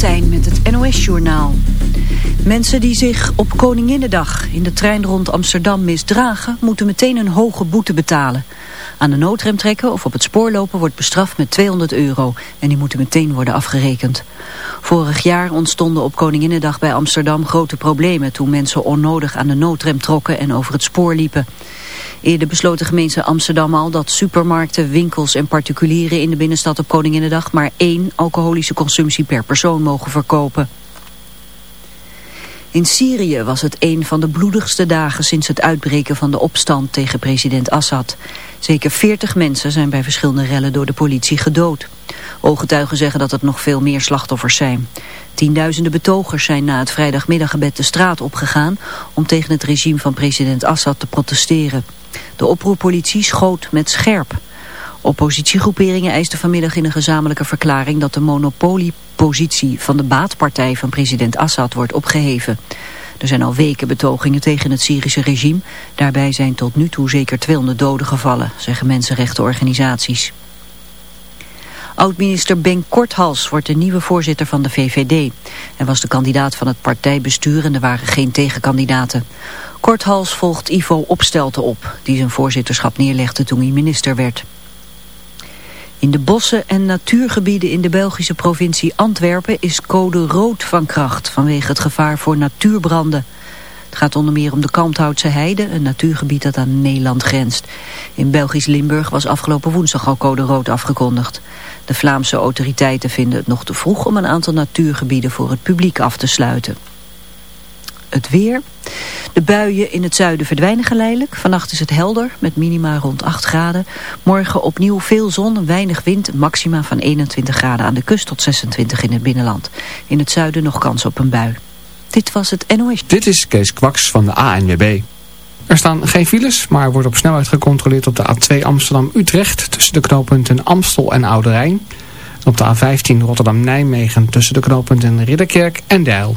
Met het NOS-journaal. Mensen die zich op Koninginnedag in de trein rond Amsterdam misdragen... moeten meteen een hoge boete betalen. Aan de noodrem trekken of op het spoor lopen wordt bestraft met 200 euro. En die moeten meteen worden afgerekend. Vorig jaar ontstonden op Koninginnedag bij Amsterdam grote problemen... toen mensen onnodig aan de noodrem trokken en over het spoor liepen. Eerder besloot de gemeente Amsterdam al dat supermarkten, winkels en particulieren in de binnenstad op Koninginnedag maar één alcoholische consumptie per persoon mogen verkopen. In Syrië was het een van de bloedigste dagen sinds het uitbreken van de opstand tegen president Assad. Zeker 40 mensen zijn bij verschillende rellen door de politie gedood. Ooggetuigen zeggen dat het nog veel meer slachtoffers zijn. Tienduizenden betogers zijn na het vrijdagmiddaggebed de straat opgegaan om tegen het regime van president Assad te protesteren. De oproerpolitie schoot met scherp. Oppositiegroeperingen eisten vanmiddag in een gezamenlijke verklaring dat de monopoliepositie van de baatpartij van president Assad wordt opgeheven. Er zijn al weken betogingen tegen het Syrische regime. Daarbij zijn tot nu toe zeker 200 doden gevallen, zeggen mensenrechtenorganisaties. Oud-minister Ben Korthals wordt de nieuwe voorzitter van de VVD. Hij was de kandidaat van het partijbestuur en er waren geen tegenkandidaten. Korthals volgt Ivo Opstelten op, die zijn voorzitterschap neerlegde toen hij minister werd. In de bossen en natuurgebieden in de Belgische provincie Antwerpen is code rood van kracht vanwege het gevaar voor natuurbranden. Het gaat onder meer om de Kalmthoutse Heide, een natuurgebied dat aan Nederland grenst. In Belgisch Limburg was afgelopen woensdag al code rood afgekondigd. De Vlaamse autoriteiten vinden het nog te vroeg om een aantal natuurgebieden voor het publiek af te sluiten. Het weer. De buien in het zuiden verdwijnen geleidelijk. Vannacht is het helder met minima rond 8 graden. Morgen opnieuw veel zon, weinig wind. Maxima van 21 graden aan de kust tot 26 in het binnenland. In het zuiden nog kans op een bui. Dit was het NOS. Dit is Kees Kwaks van de ANWB. Er staan geen files, maar wordt op snelheid gecontroleerd op de A2 Amsterdam-Utrecht... tussen de knooppunten Amstel en Oude Rijn. op de A15 Rotterdam-Nijmegen tussen de knooppunten Ridderkerk en Deil.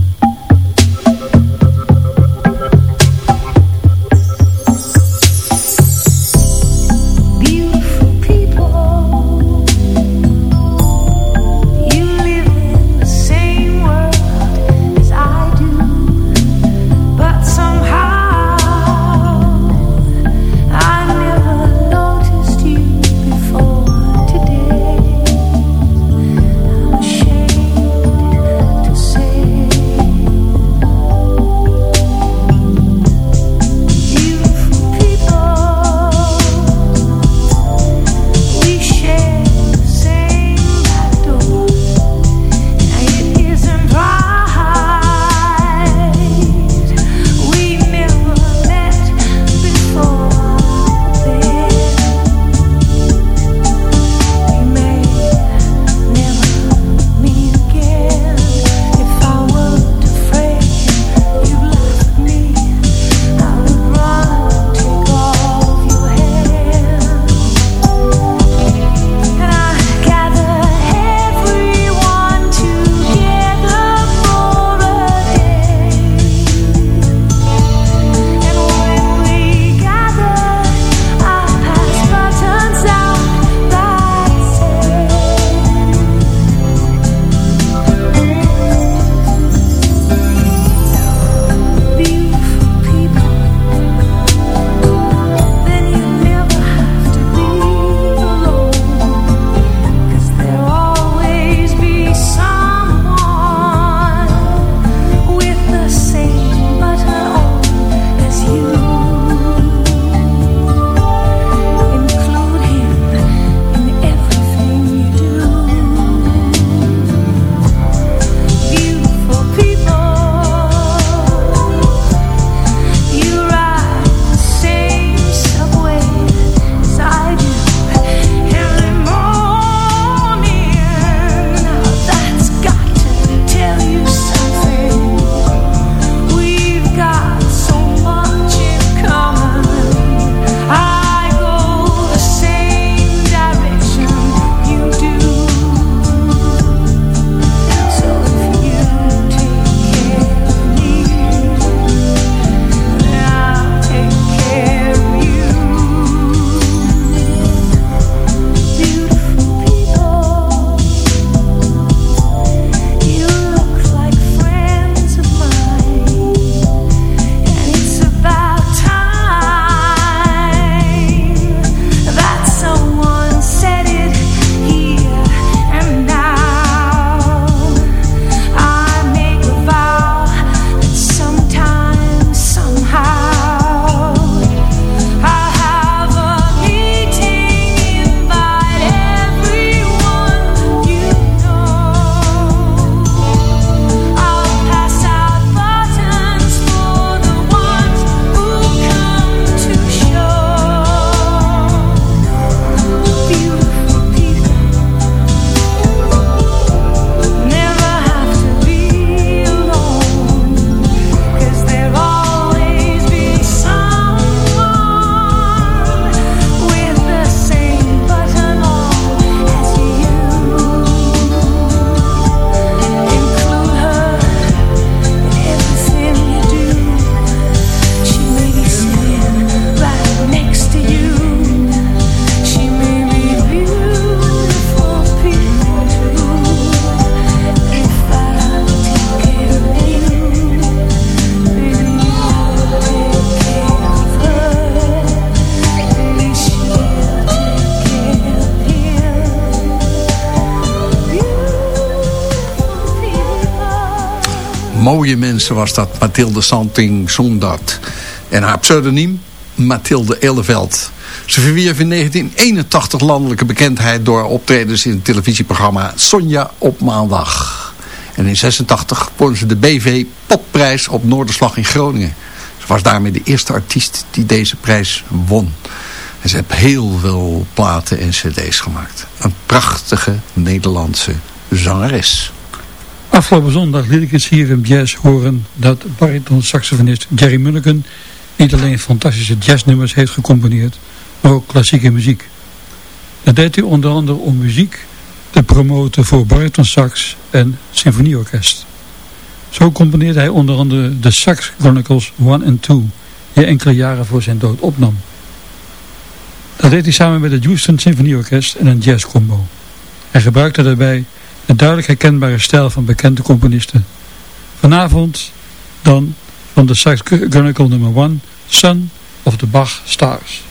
Mooie mensen was dat. Mathilde Santing zong dat. En haar pseudoniem? Mathilde Eleveld. Ze verwierf in 1981 landelijke bekendheid door optredens in het televisieprogramma Sonja op maandag. En in 86 won ze de BV Popprijs op Noorderslag in Groningen. Ze was daarmee de eerste artiest die deze prijs won. En ze heeft heel veel platen en cd's gemaakt. Een prachtige Nederlandse zangeres. Afgelopen zondag liet ik het hier in jazz horen dat bariton-saxofonist Jerry Mulligan niet alleen fantastische jazznummers heeft gecomponeerd, maar ook klassieke muziek. Dat deed hij onder andere om muziek te promoten voor bariton-sax en symfonieorkest. Zo componeerde hij onder andere de Sax Chronicles 1 en 2, die enkele jaren voor zijn dood opnam. Dat deed hij samen met het Houston Symfonieorkest en een jazzcombo. Hij gebruikte daarbij een duidelijk herkenbare stijl van bekende componisten. Vanavond dan van de Sax Chronicle nummer 1, Sun of the Bach Stars.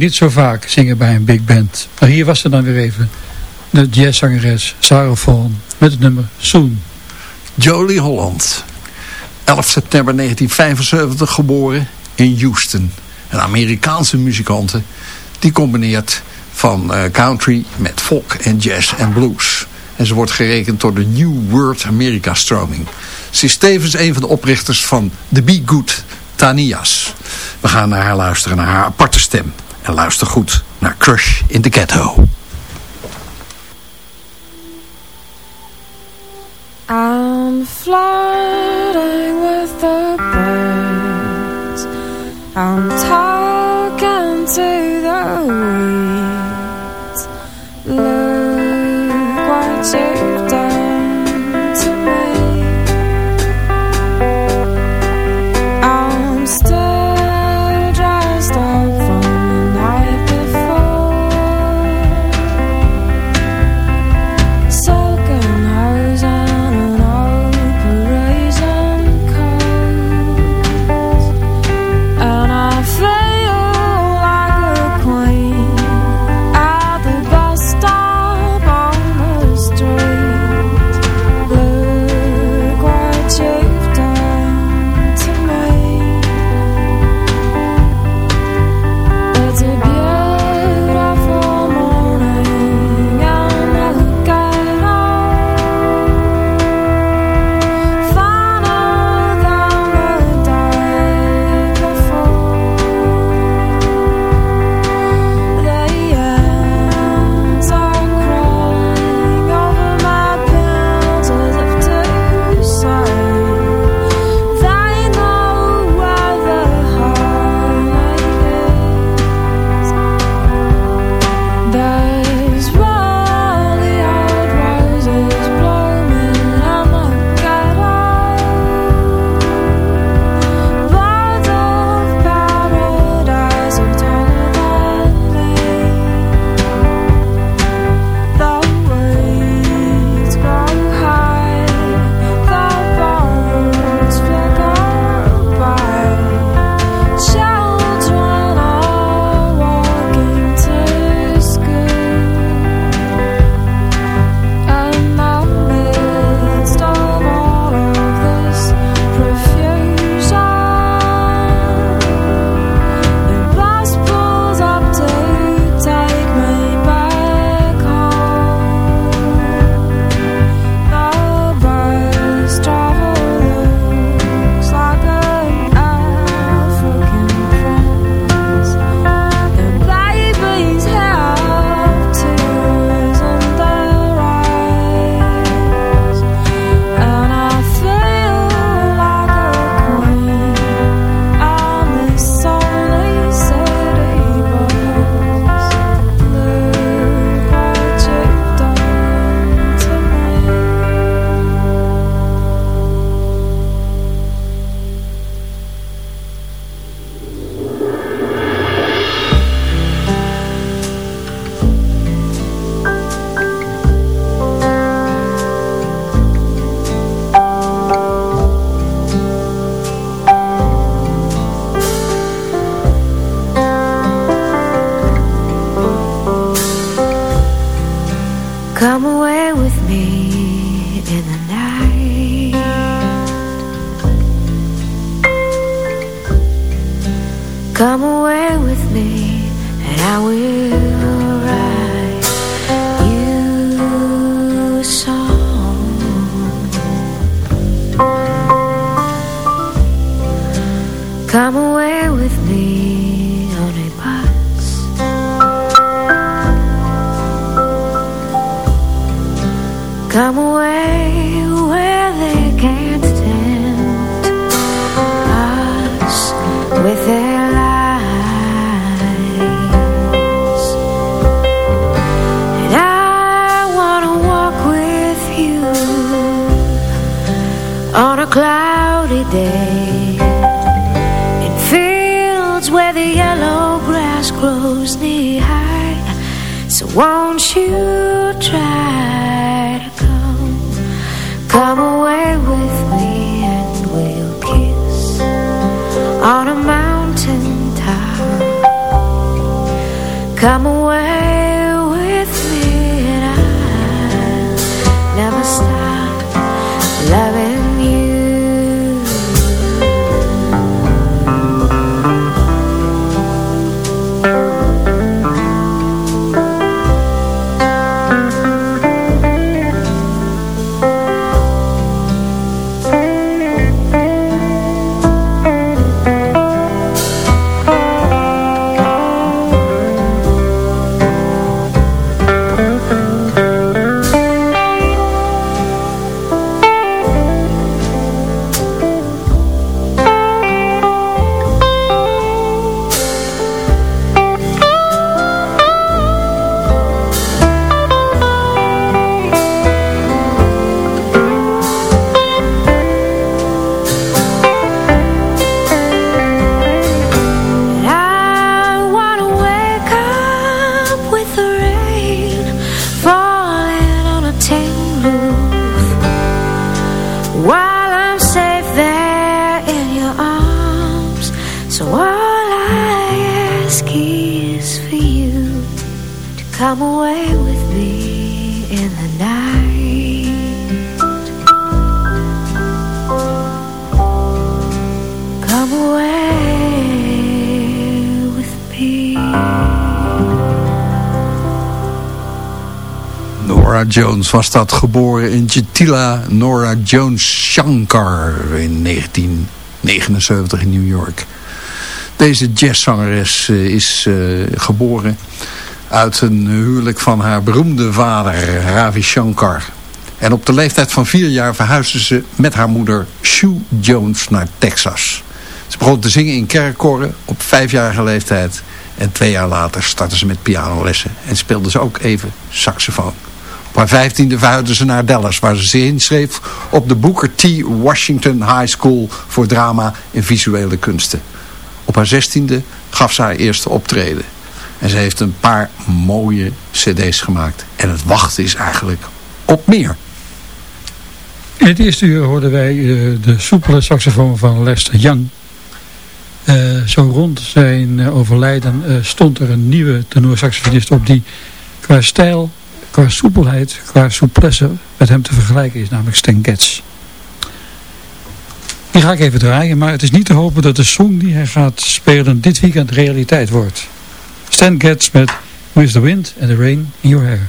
Niet zo vaak, zingen bij een big band. Maar hier was ze dan weer even. De jazzzangeres Sarah Vaughan met het nummer Soon. Jolie Holland. 11 september 1975 geboren in Houston. Een Amerikaanse muzikante die combineert van eh, country met folk en jazz en blues. En ze wordt gerekend door de New World America stroming. Ze is tevens een van de oprichters van The Be Good Tanias. We gaan naar haar luisteren, naar haar aparte stem. En luister goed naar Crush in the Ghetto. I'm flirting with the birds I'm talking to Come away Jones was dat geboren in Jatila Nora Jones Shankar in 1979 in New York. Deze jazzzangeres eh, is eh, geboren uit een huwelijk van haar beroemde vader Ravi Shankar. En op de leeftijd van vier jaar verhuisde ze met haar moeder Sue Jones naar Texas. Ze begon te zingen in kerkkoren op vijfjarige leeftijd. En twee jaar later startte ze met pianolessen en speelde ze ook even saxofoon. Op haar vijftiende verhuisde ze naar Dallas, waar ze zich inschreef op de Booker T. Washington High School voor drama en visuele kunsten. Op haar zestiende gaf ze haar eerste optreden. En ze heeft een paar mooie cd's gemaakt. En het wachten is eigenlijk op meer. In het eerste uur hoorden wij eh, de soepele saxofoon van Lester Young. Eh, zo rond zijn eh, overlijden stond er een nieuwe tenorsaxofonist op die qua stijl, qua soepelheid, qua souplesse met hem te vergelijken is, namelijk Stan Getz. Die ga ik even draaien, maar het is niet te hopen dat de song die hij gaat spelen dit weekend realiteit wordt. Stan Getz met With the Wind and the Rain in Your Hair.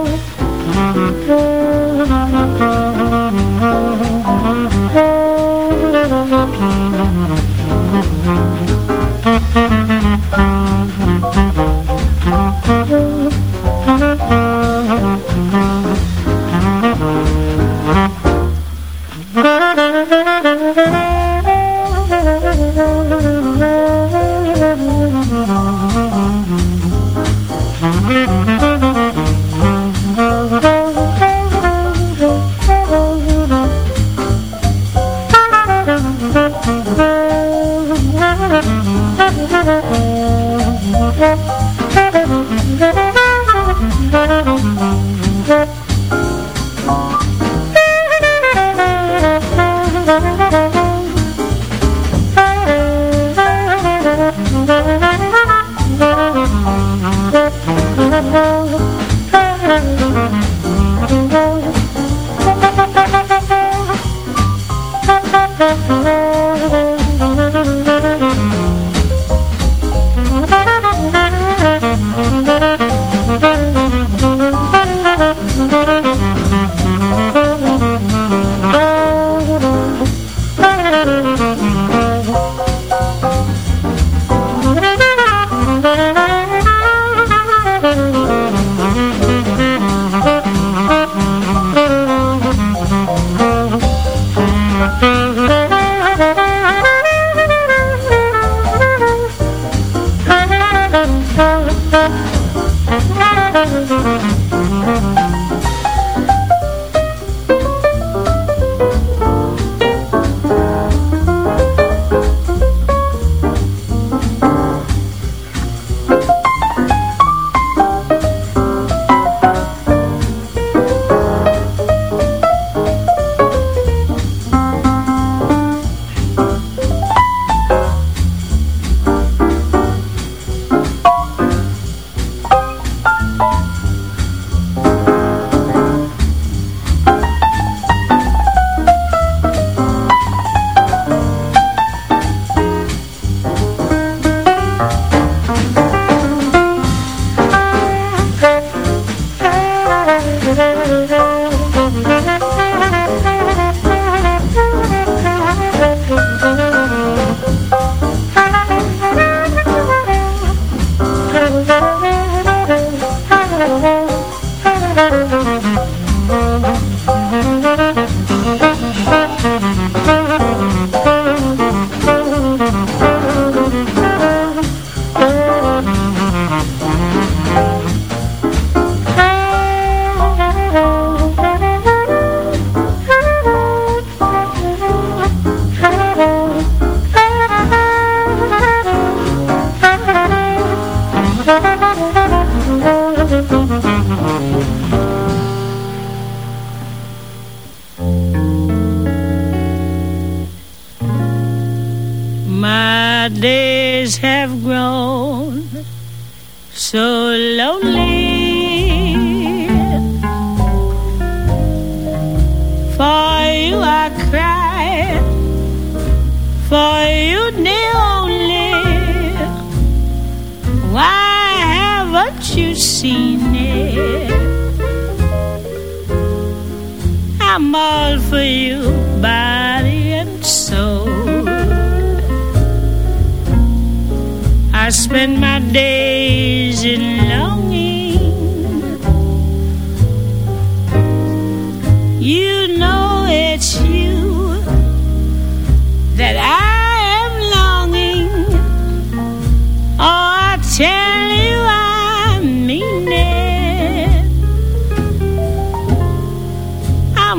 Thank you.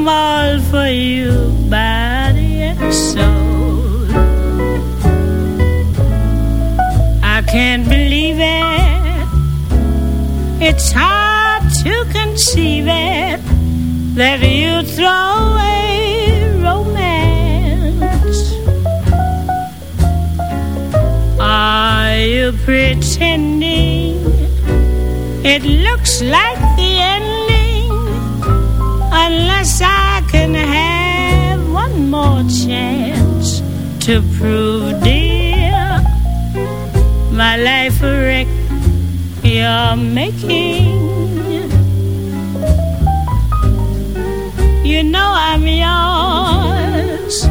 I'm all for you, body and soul. I can't believe it. It's hard to conceive it that you throw away romance. Are you pretending? It looks like To prove, dear My life a wreck you're making. You know I'm yours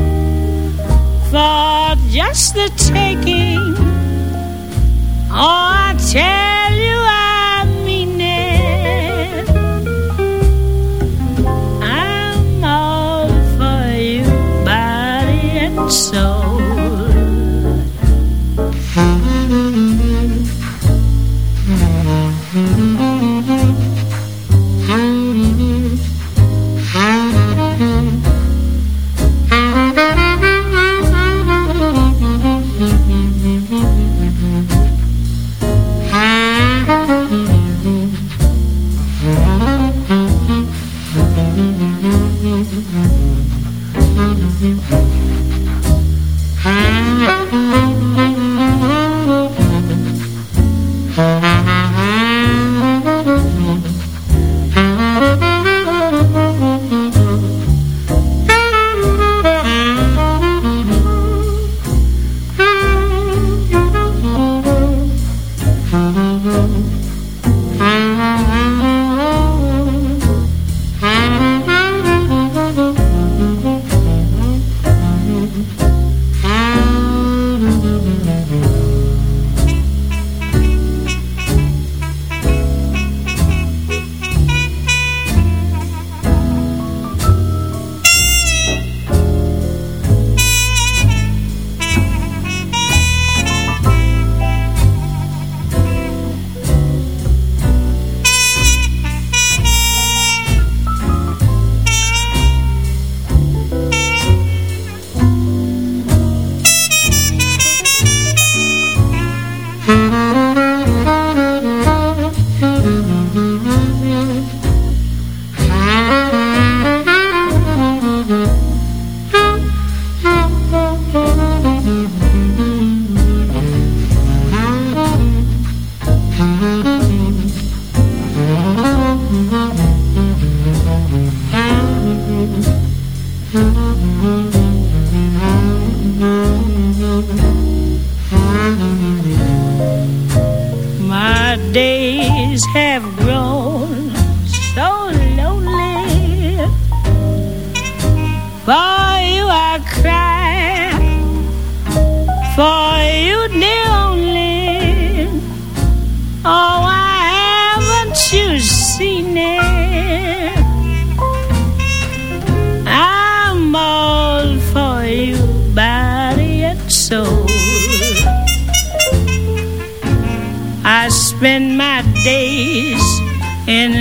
For just the taking. Oh,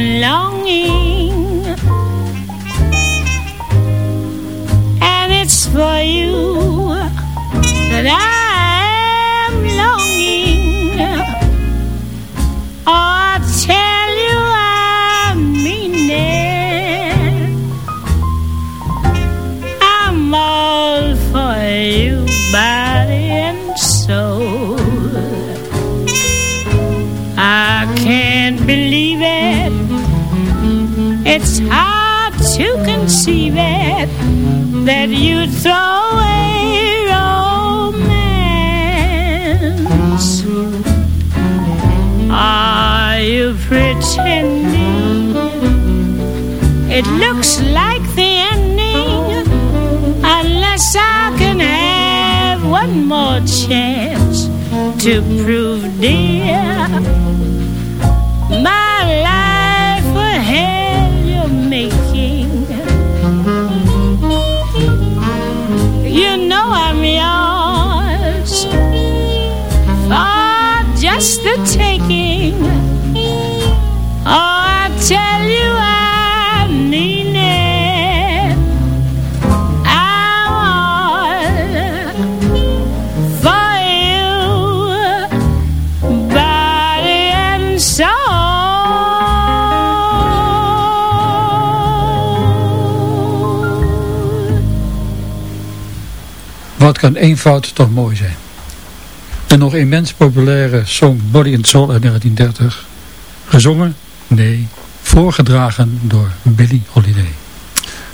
longing, and it's for you that I that you'd throw away romance. Are you pretending? It looks like the ending, unless I can have one more chance to prove, dear, Kan eenvoud toch mooi zijn. De nog immens populaire song Body and Soul uit 1930. Gezongen? Nee, voorgedragen door Billie Holiday.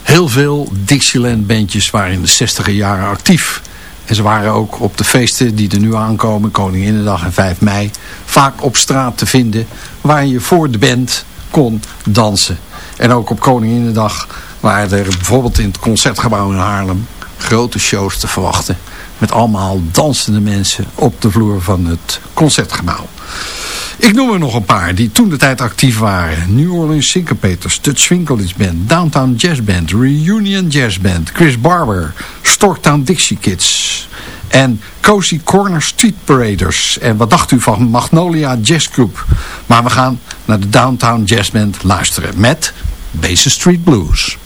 Heel veel Dixieland bandjes waren in de 60 jaren actief. En ze waren ook op de feesten die er nu aankomen, Koninginnedag en 5 mei, vaak op straat te vinden waar je voor de band kon dansen. En ook op Koninginnedag waren er bijvoorbeeld in het Concertgebouw in Haarlem grote shows te verwachten. Met allemaal dansende mensen op de vloer van het Concertgebouw. Ik noem er nog een paar die toen de tijd actief waren. New Orleans Syncopators, Dutch Swinkelits Band, Downtown Jazz Band, Reunion Jazz Band, Chris Barber, Storktown Dixie Kids en Cozy Corner Street Paraders. En wat dacht u van Magnolia Jazz Group? Maar we gaan naar de Downtown Jazz Band luisteren met Basin Street Blues.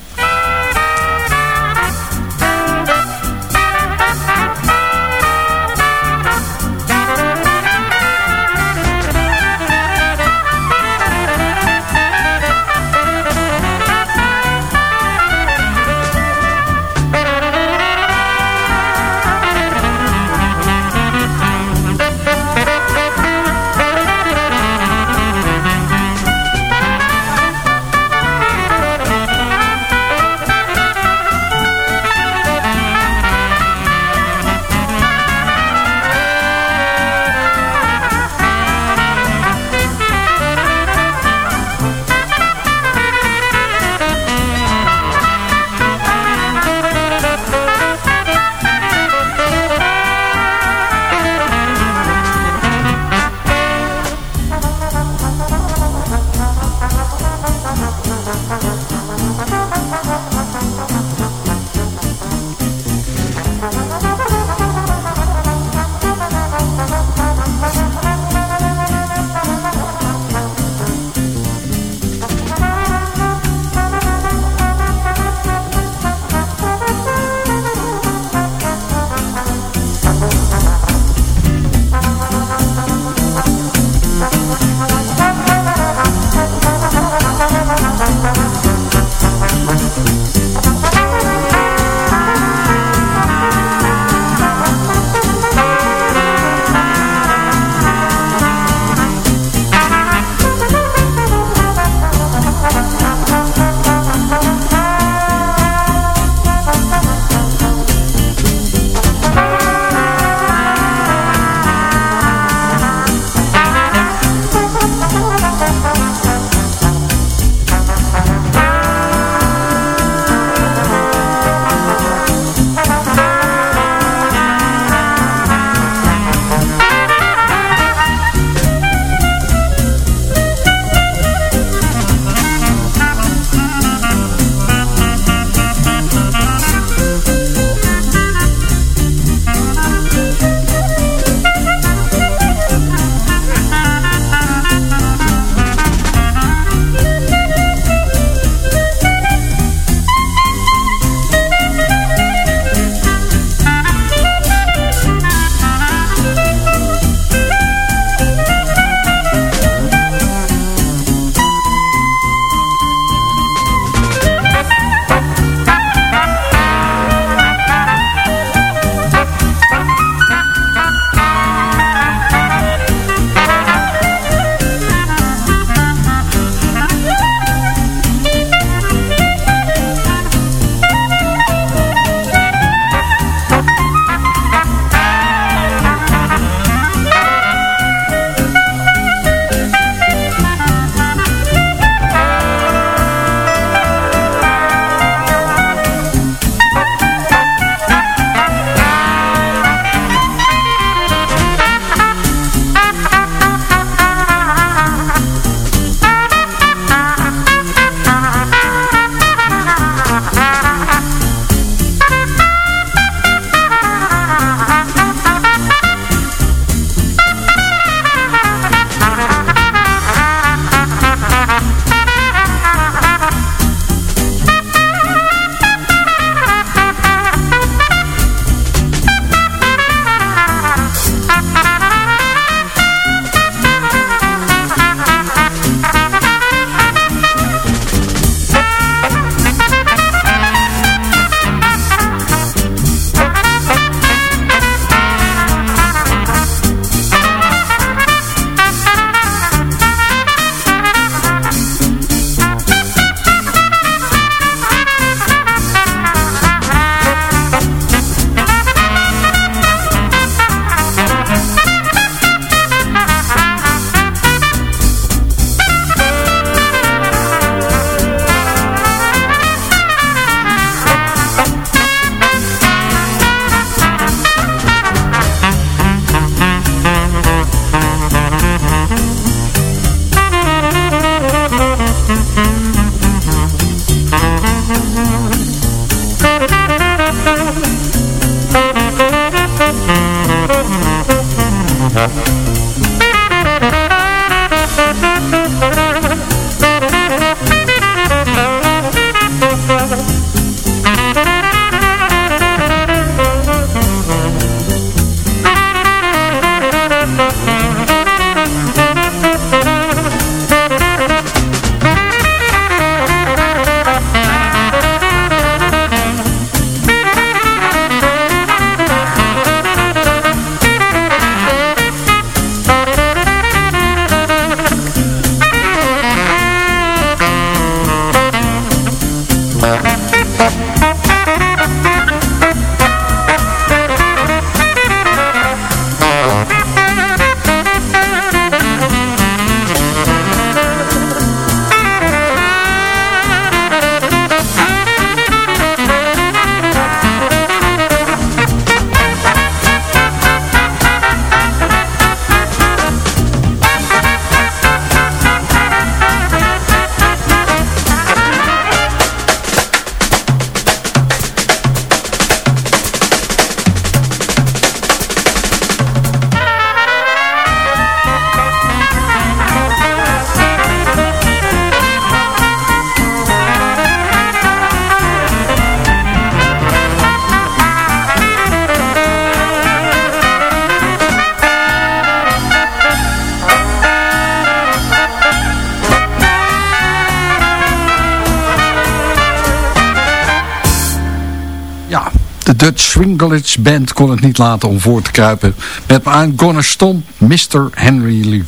Swinglitz Band kon het niet laten om voor te kruipen met I'm Gonna Stomp Mr. Henry Lee.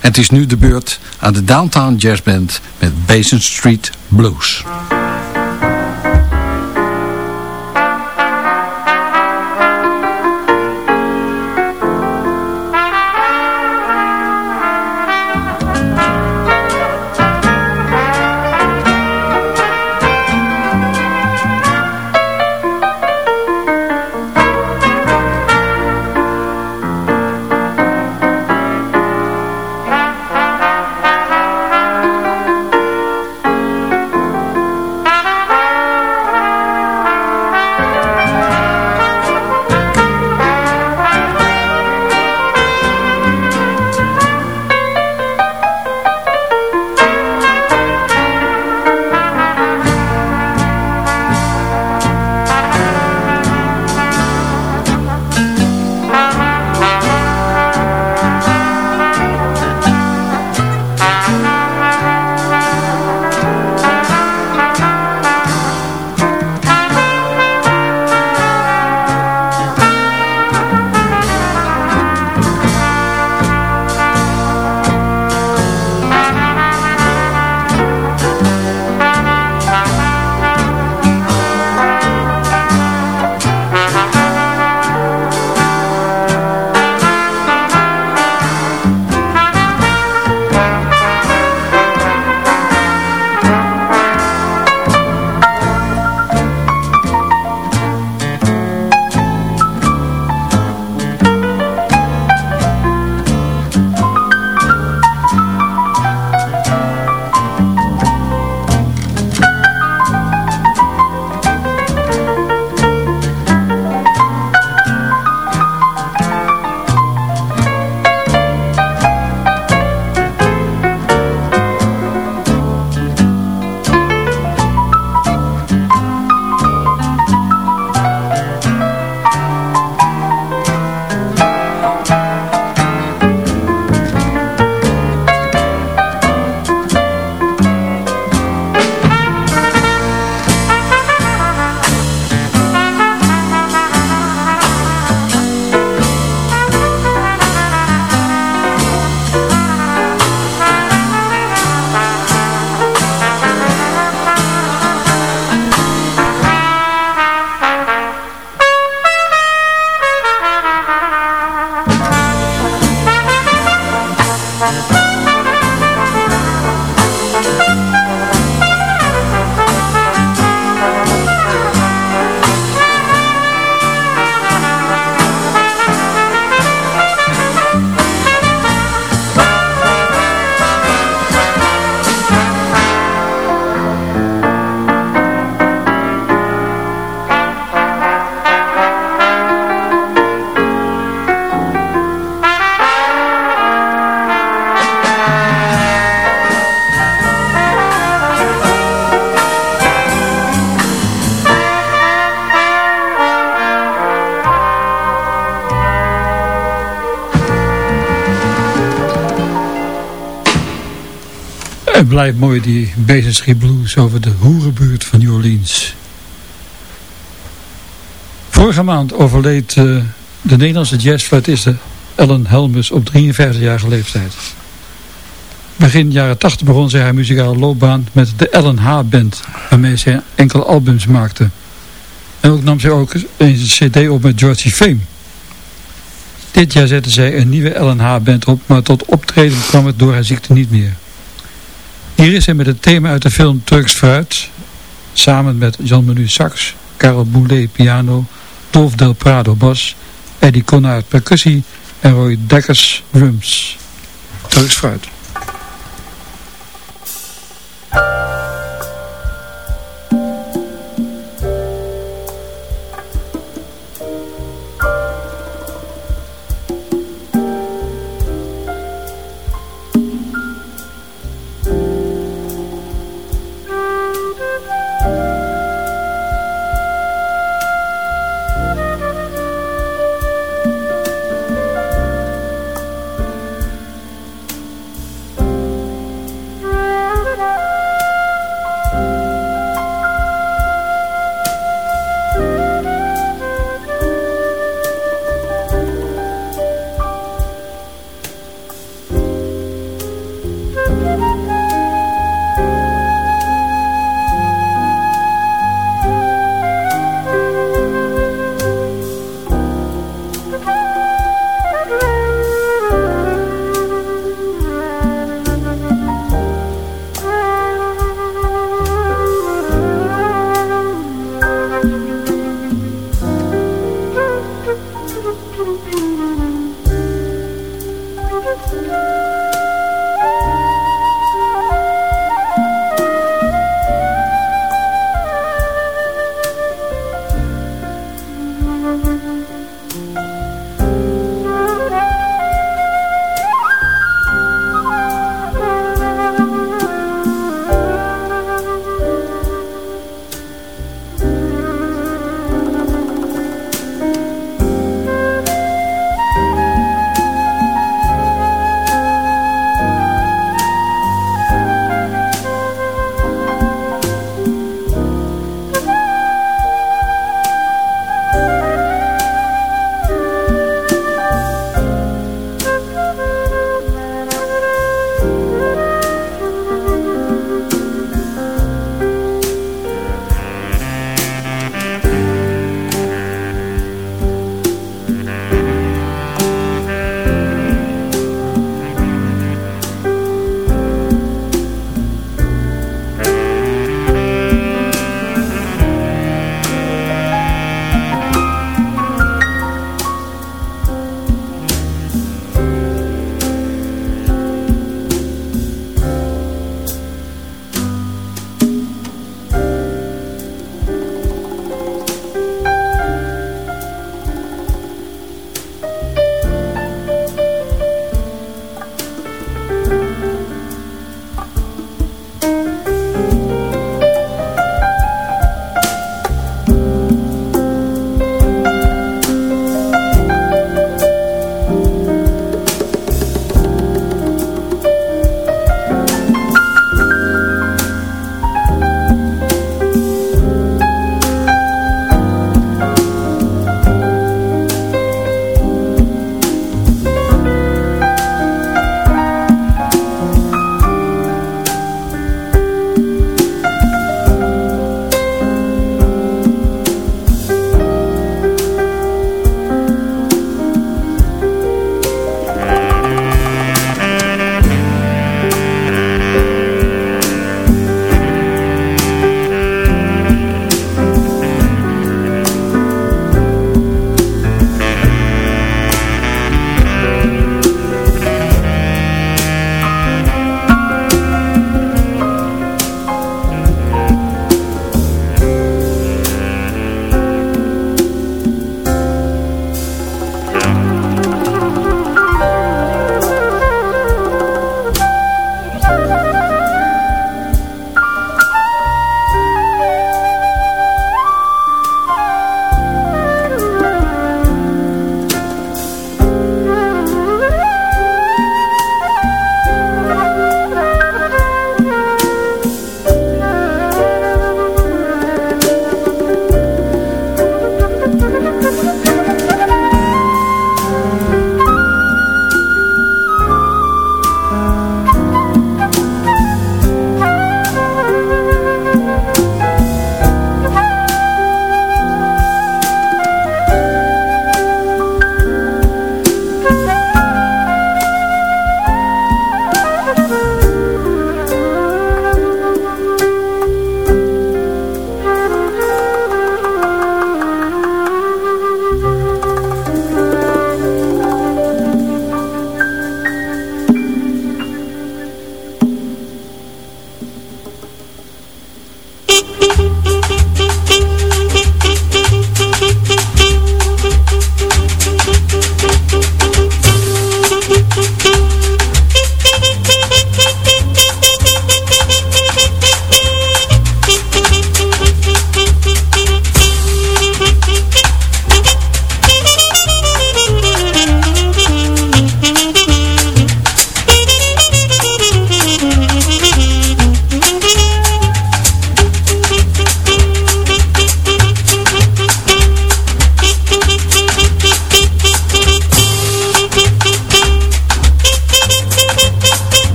Het is nu de beurt aan de Downtown Jazz Band met Basin Street Blues. Blijft mooi die Basin Blues over de hoerenbuurt van New Orleans. Vorige maand overleed uh, de Nederlandse jazzfluitiste Ellen Helmus op 53-jarige leeftijd. Begin jaren 80 begon zij haar muzikale loopbaan met de Ellen H. Band, waarmee zij enkele albums maakte. En ook nam zij ook eens een cd op met Georgie Fame. Dit jaar zette zij een nieuwe Ellen H. Band op, maar tot optreden kwam het door haar ziekte niet meer. Hier is hij met het thema uit de film Turks Fruit. Samen met Jean Menu sax, Carol Boulet piano, Dolf Del Prado bas, Eddie Conard percussie en Roy Dekkers drums. Turks Fruit.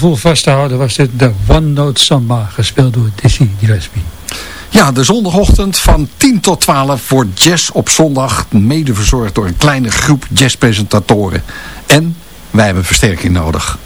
Lentegevoel vast te houden was dit de One Note Samba, gespeeld door Dizzy Gillespie. Ja, de zondagochtend van 10 tot 12 wordt Jazz op zondag mede verzorgd door een kleine groep jazzpresentatoren. En wij hebben versterking nodig.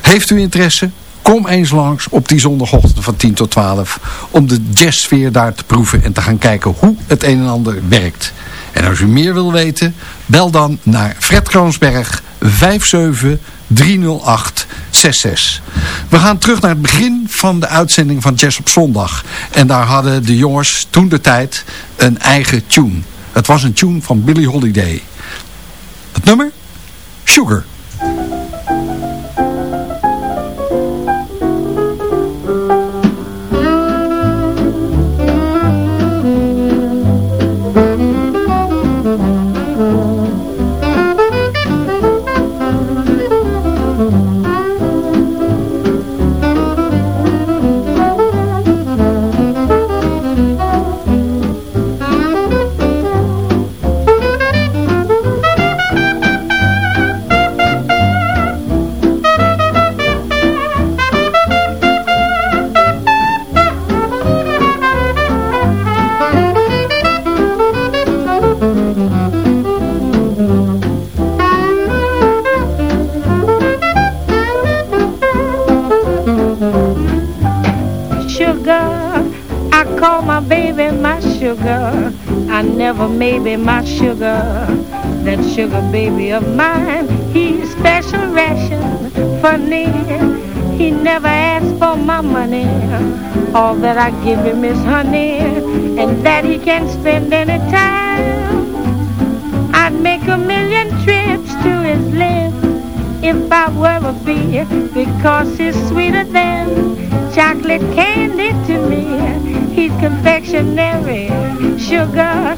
Heeft u interesse? Kom eens langs op die zondagochtend van 10 tot 12 om de jazzsfeer daar te proeven en te gaan kijken hoe het een en ander werkt. En als u meer wil weten, bel dan naar Fred Kroonsberg 57 308 66. We gaan terug naar het begin van de uitzending van Jazz op zondag. En daar hadden de jongens toen de tijd een eigen tune. Het was een tune van Billie Holiday. Het nummer? Sugar. Baby, my sugar, that sugar baby of mine. He's special ration for me. He never asks for my money. All that I give him is honey, and that he can spend any time. I'd make a million trips to his lips if I were a bee, because he's sweeter than chocolate candy to me. He's confectionery, sugar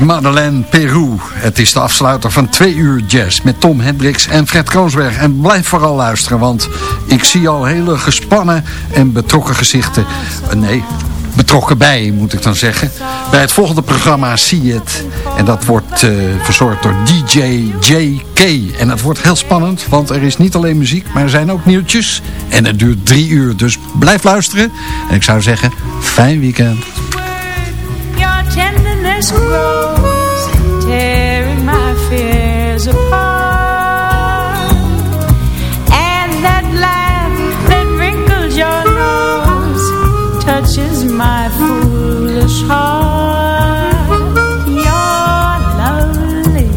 Madeleine Peru. Het is de afsluiter van twee uur jazz met Tom Hendricks en Fred Kroonsberg. En blijf vooral luisteren, want ik zie al hele gespannen en betrokken gezichten. Uh, nee, betrokken bij, moet ik dan zeggen. Bij het volgende programma See It. En dat wordt uh, verzorgd door DJ JK. En het wordt heel spannend, want er is niet alleen muziek, maar er zijn ook nieuwtjes. En het duurt drie uur, dus blijf luisteren. En ik zou zeggen, fijn weekend. Tenderness grows, tearing my fears apart. And that laugh that wrinkles your nose touches my foolish heart. You're lovely,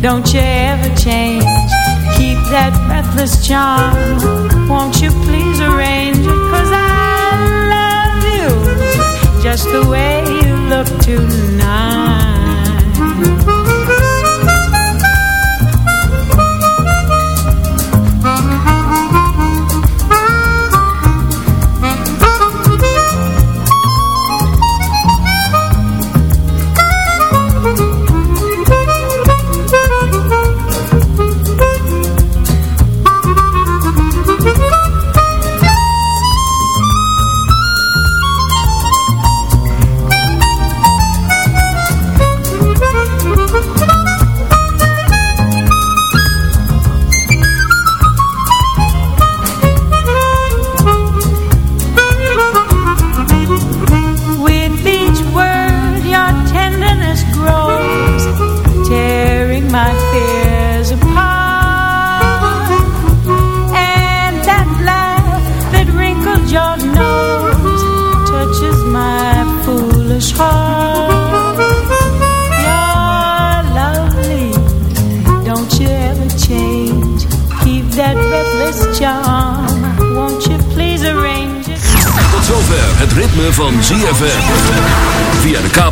don't you ever change. Keep that breathless charm. Won't you please arrange it? Cause I love you just the way